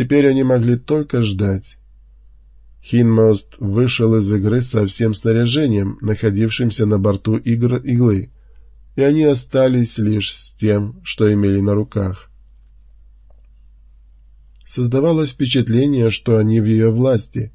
Теперь они могли только ждать. Хинмост вышел из игры со всем снаряжением, находившимся на борту игр иглы, и они остались лишь с тем, что имели на руках. Создавалось впечатление, что они в ее власти,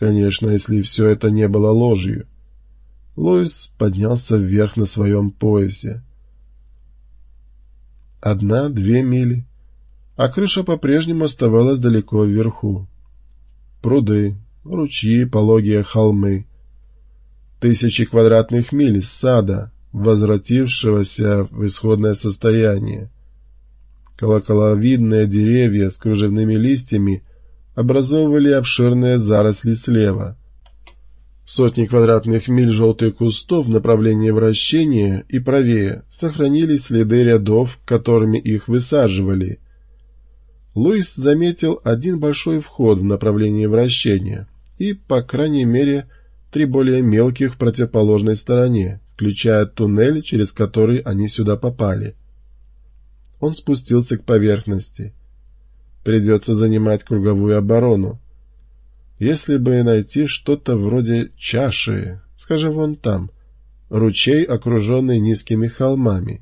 конечно, если все это не было ложью. Луис поднялся вверх на своем поясе. Одна-две мили, а крыша по-прежнему оставалась далеко вверху. Пруды, ручьи, пологие холмы. Тысячи квадратных миль сада, возвратившегося в исходное состояние. Колоколовидные деревья с кружевными листьями образовывали обширные заросли слева. Сотни квадратных миль желтых кустов в направлении вращения и правее сохранили следы рядов, которыми их высаживали. Луис заметил один большой вход в направлении вращения и, по крайней мере, три более мелких в противоположной стороне, включая туннель, через который они сюда попали. Он спустился к поверхности. Придется занимать круговую оборону. Если бы найти что-то вроде чаши, скажем, вон там, ручей, окруженный низкими холмами.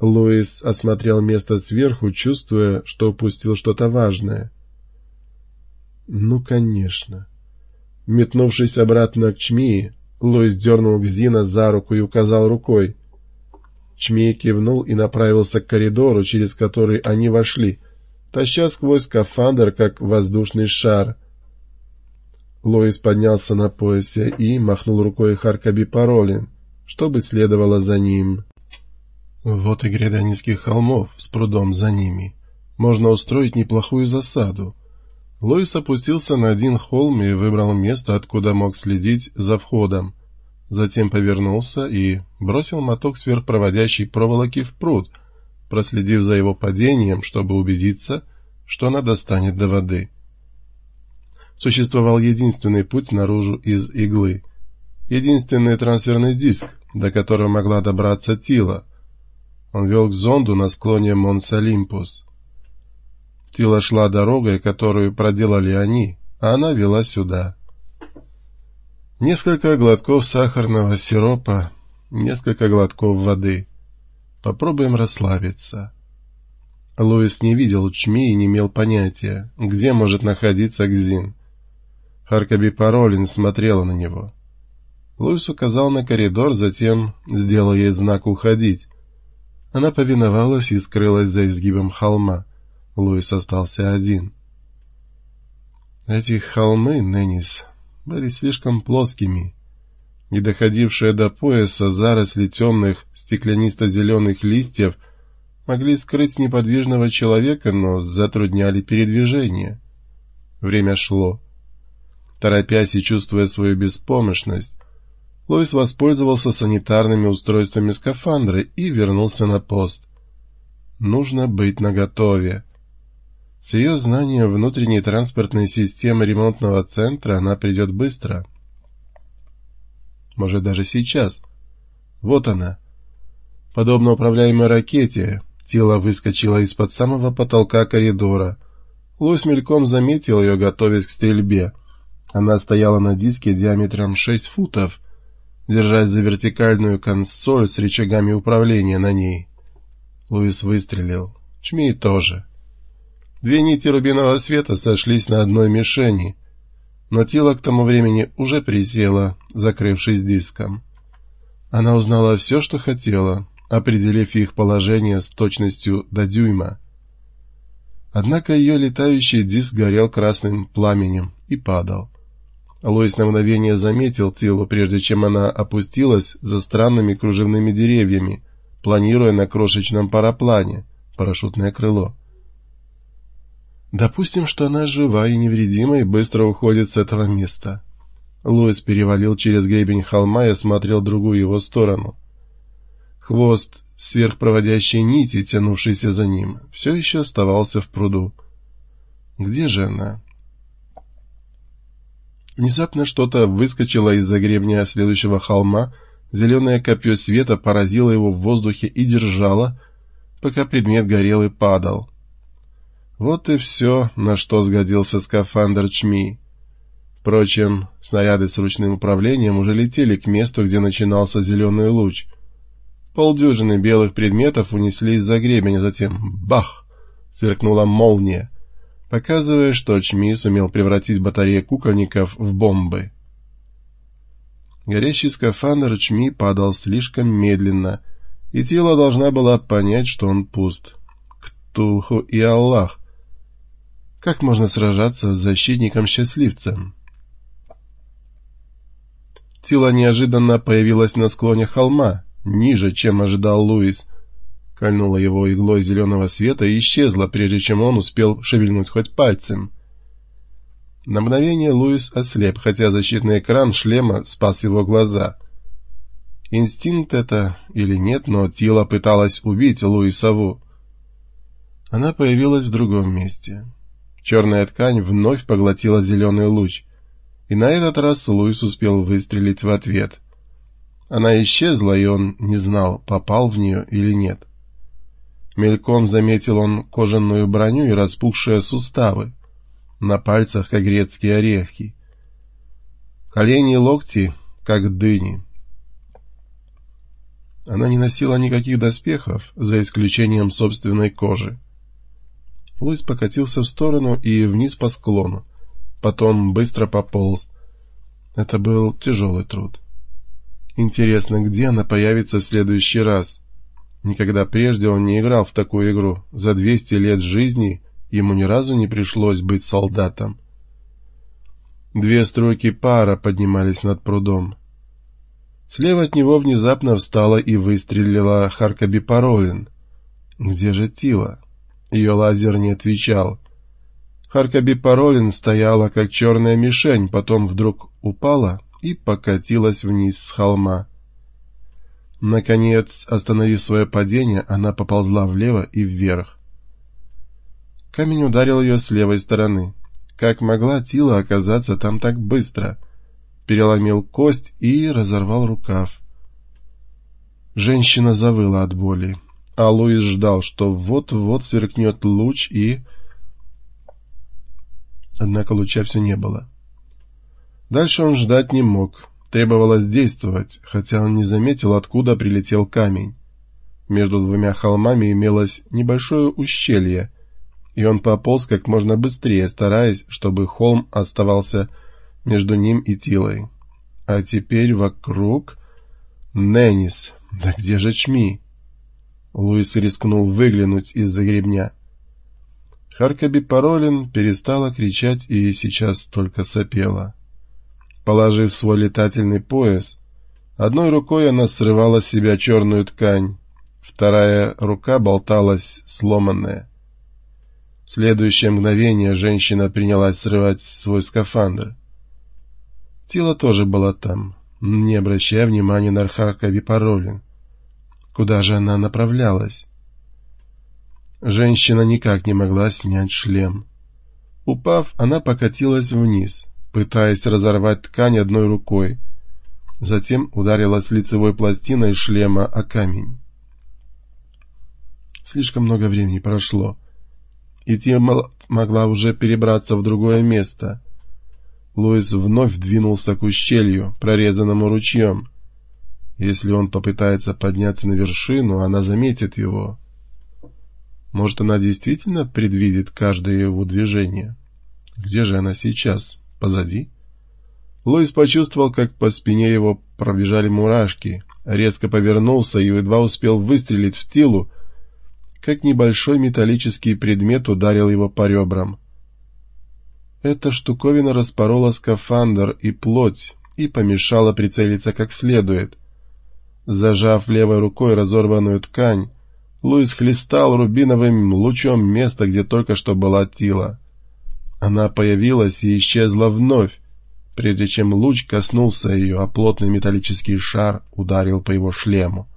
Луис осмотрел место сверху, чувствуя, что упустил что-то важное. Ну, конечно. Метнувшись обратно к Чмии, Луис дернул Гзина за руку и указал рукой. Чмей кивнул и направился к коридору, через который они вошли, таща сквозь скафандр, как воздушный шар. Луис поднялся на поясе и махнул рукой Харкаби Паролин, чтобы следовало за ним. Вот и гряда низких холмов с прудом за ними. Можно устроить неплохую засаду. Луис опустился на один холм и выбрал место, откуда мог следить за входом. Затем повернулся и бросил моток сверхпроводящей проволоки в пруд, проследив за его падением, чтобы убедиться, что она достанет до воды. Существовал единственный путь наружу из иглы. Единственный трансферный диск, до которого могла добраться Тила. Он вел к зонду на склоне Монс-Олимпус. Тила шла дорогой, которую проделали они, а она вела сюда. Несколько глотков сахарного сиропа, несколько глотков воды. Попробуем расслабиться. Луис не видел Чми и не имел понятия, где может находиться кзин. Харкаби Паролин смотрела на него. Луис указал на коридор, затем сделал ей знак «Уходить». Она повиновалась и скрылась за изгибом холма. Луис остался один. Эти холмы, Неннис, были слишком плоскими. Не доходившие до пояса заросли темных стеклянисто-зеленых листьев могли скрыть неподвижного человека, но затрудняли передвижение. Время шло. Торопясь и чувствуя свою беспомощность, Луис воспользовался санитарными устройствами скафандра и вернулся на пост. Нужно быть наготове. С ее знанием внутренней транспортной системы ремонтного центра она придет быстро. Может, даже сейчас. Вот она. Подобно управляемой ракете, тело выскочило из-под самого потолка коридора. Луис мельком заметил ее, готовясь к стрельбе. Она стояла на диске диаметром 6 футов, держась за вертикальную консоль с рычагами управления на ней. Луис выстрелил. Чмей тоже. Две нити рубинового света сошлись на одной мишени, но тело к тому времени уже присело, закрывшись диском. Она узнала все, что хотела, определив их положение с точностью до дюйма. Однако ее летающий диск горел красным пламенем и падал. Лоис на мгновение заметил тело, прежде чем она опустилась за странными кружевными деревьями, планируя на крошечном параплане, парашютное крыло. Допустим, что она жива и невредима и быстро уходит с этого места. Луис перевалил через гребень холма и осмотрел другую его сторону. Хвост сверхпроводящей нити, тянувшийся за ним, все еще оставался в пруду. Где же она? Внезапно что-то выскочило из-за гребня следующего холма, зеленое копье света поразило его в воздухе и держало, пока предмет горел и падал. Вот и все, на что сгодился скафандр Чми. Впрочем, снаряды с ручным управлением уже летели к месту, где начинался зеленый луч. Полдюжины белых предметов унеслись за гребень, а затем бах! Сверкнула молния, показывая, что Чми сумел превратить батарею кукольников в бомбы. Горящий скафандр Чми падал слишком медленно, и тело должна была понять, что он пуст. Ктулху и Аллах! Как можно сражаться с защитником-счастливцем? Тила неожиданно появилась на склоне холма, ниже, чем ожидал Луис. Кольнула его иглой зеленого света и исчезла, прежде чем он успел шевельнуть хоть пальцем. На мгновение Луис ослеп, хотя защитный экран шлема спас его глаза. Инстинкт это или нет, но Тила пыталась убить Луисову. Она появилась в другом месте. Черная ткань вновь поглотила зеленый луч — и на этот раз Луис успел выстрелить в ответ. Она исчезла, и он не знал, попал в нее или нет. Мельком заметил он кожаную броню и распухшие суставы, на пальцах как грецкие орехи. Колени и локти, как дыни. Она не носила никаких доспехов, за исключением собственной кожи. Луис покатился в сторону и вниз по склону, потом быстро пополз. Это был тяжелый труд. Интересно, где она появится в следующий раз? Никогда прежде он не играл в такую игру. За 200 лет жизни ему ни разу не пришлось быть солдатом. Две струйки пара поднимались над прудом. Слева от него внезапно встала и выстрелила Харкаби Паролин. Где же Тила? Ее лазер не отвечал. Харкаби Паролин стояла, как черная мишень, потом вдруг упала и покатилась вниз с холма. Наконец, остановив свое падение, она поползла влево и вверх. Камень ударил ее с левой стороны. Как могла Тила оказаться там так быстро? Переломил кость и разорвал рукав. Женщина завыла от боли, а Луис ждал, что вот-вот сверкнет луч и... Однако луча все не было. Дальше он ждать не мог. Требовалось действовать, хотя он не заметил, откуда прилетел камень. Между двумя холмами имелось небольшое ущелье, и он пополз как можно быстрее, стараясь, чтобы холм оставался между ним и Тилой. А теперь вокруг... Неннис! Да где же Чми? Луис рискнул выглянуть из-за гребня. Харкаби Паролин перестала кричать и сейчас только сопела. Положив свой летательный пояс, одной рукой она срывала с себя черную ткань, вторая рука болталась сломанная. В следующее мгновение женщина принялась срывать свой скафандр. Тело тоже было там, не обращая внимания на Архака Паролин. Куда же она направлялась? Женщина никак не могла снять шлем. Упав, она покатилась вниз, пытаясь разорвать ткань одной рукой. Затем ударилась лицевой пластиной шлема о камень. Слишком много времени прошло, и Тима могла уже перебраться в другое место. Луис вновь двинулся к ущелью, прорезанному ручьем. Если он попытается подняться на вершину, она заметит его. Может, она действительно предвидит каждое его движение? Где же она сейчас? Позади? Луис почувствовал, как по спине его пробежали мурашки, резко повернулся и едва успел выстрелить в тилу, как небольшой металлический предмет ударил его по ребрам. Эта штуковина распорола скафандр и плоть и помешала прицелиться как следует. Зажав левой рукой разорванную ткань, Луис хлестал рубиновым лучом место, где только что была Тила. Она появилась и исчезла вновь, прежде чем луч коснулся ее, а плотный металлический шар ударил по его шлему.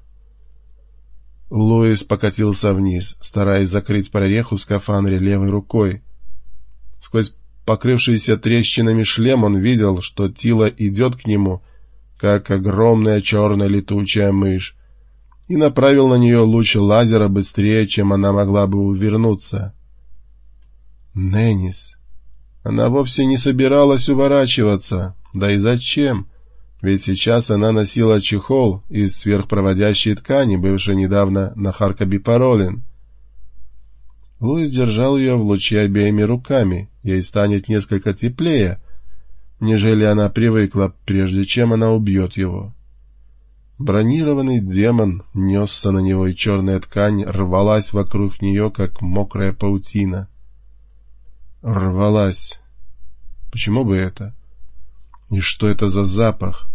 Луис покатился вниз, стараясь закрыть прореху в скафандре левой рукой. Сквозь покрывшийся трещинами шлем он видел, что Тила идет к нему, как огромная черная летучая мышь, и направил на нее луч лазера быстрее, чем она могла бы увернуться. Неннис. Она вовсе не собиралась уворачиваться. Да и зачем? Ведь сейчас она носила чехол из сверхпроводящей ткани, бывшей недавно на Харкобипаролин. Луис держал ее в луче обеими руками. Ей станет несколько теплее, нежели она привыкла, прежде чем она убьет его. Бронированный демон несся на него, и черная ткань рвалась вокруг нее, как мокрая паутина. Рвалась. Почему бы это? И что это за запах?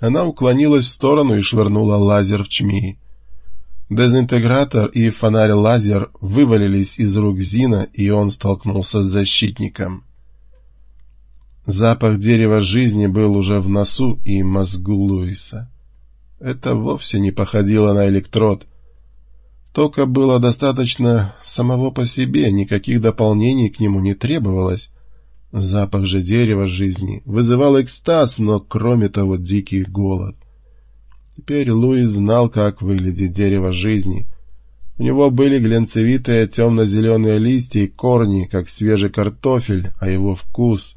Она уклонилась в сторону и швырнула лазер в чмии. Дезинтегратор и фонарь-лазер вывалились из рук Зина, и он столкнулся с защитником. Запах дерева жизни был уже в носу и мозгу Луиса. Это вовсе не походило на электрод. Тока было достаточно самого по себе, никаких дополнений к нему не требовалось. Запах же дерева жизни вызывал экстаз, но кроме того дикий голод. Теперь Луис знал, как выглядит дерево жизни. У него были глянцевитые темно-зеленые листья и корни, как свежий картофель, а его вкус...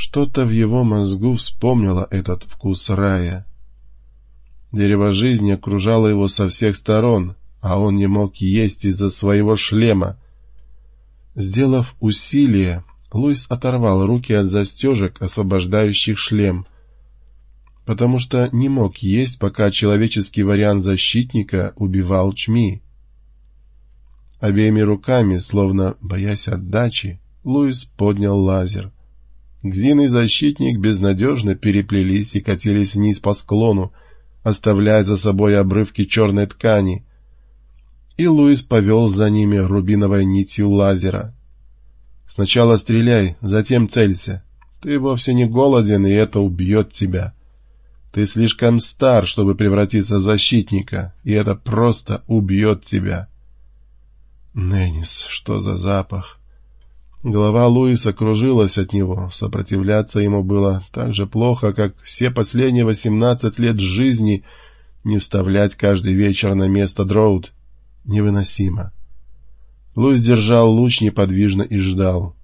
Что-то в его мозгу вспомнило этот вкус рая. Дерево жизни окружало его со всех сторон, а он не мог есть из-за своего шлема. Сделав усилие, Луис оторвал руки от застежек, освобождающих шлем — потому что не мог есть, пока человеческий вариант защитника убивал Чми. Обеими руками, словно боясь отдачи, Луис поднял лазер. Гзин и защитник безнадежно переплелись и катились вниз по склону, оставляя за собой обрывки черной ткани. И Луис повел за ними рубиновой нитью лазера. «Сначала стреляй, затем целься. Ты вовсе не голоден, и это убьет тебя». Ты слишком стар, чтобы превратиться в защитника, и это просто убьет тебя. Неннис, что за запах? Голова Луиса кружилась от него, сопротивляться ему было так же плохо, как все последние восемнадцать лет жизни не вставлять каждый вечер на место Дроуд. Невыносимо. Луис держал луч неподвижно и ждал.